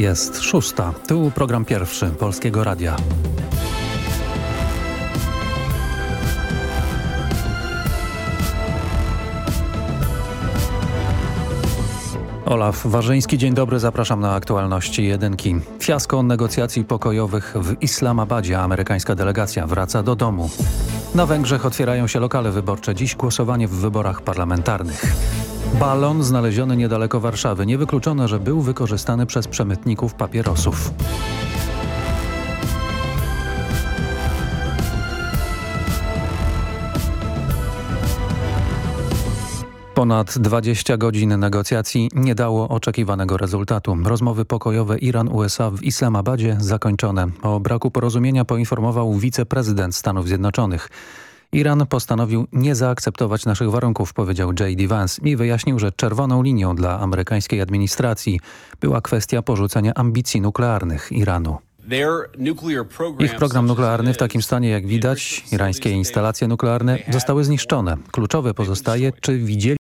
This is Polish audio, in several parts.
Jest szósta. Tu program pierwszy Polskiego Radia. Olaf Warzyński, dzień dobry, zapraszam na aktualności jedynki. Fiasko negocjacji pokojowych w Islamabadzie. Amerykańska delegacja wraca do domu. Na Węgrzech otwierają się lokale wyborcze. Dziś głosowanie w wyborach parlamentarnych. Balon znaleziony niedaleko Warszawy. Niewykluczone, że był wykorzystany przez przemytników papierosów. Ponad 20 godzin negocjacji nie dało oczekiwanego rezultatu. Rozmowy pokojowe Iran-USA w Islamabadzie zakończone. O braku porozumienia poinformował wiceprezydent Stanów Zjednoczonych. Iran postanowił nie zaakceptować naszych warunków, powiedział J.D. Vance i wyjaśnił, że czerwoną linią dla amerykańskiej administracji była kwestia porzucenia ambicji nuklearnych Iranu. Ich program nuklearny w takim stanie jak widać, irańskie instalacje nuklearne zostały zniszczone. Kluczowe pozostaje, czy widzieli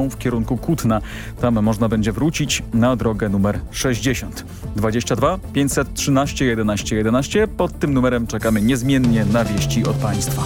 w kierunku Kutna. Tam można będzie wrócić na drogę numer 60. 22 513 11 11. Pod tym numerem czekamy niezmiennie na wieści od Państwa.